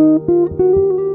Música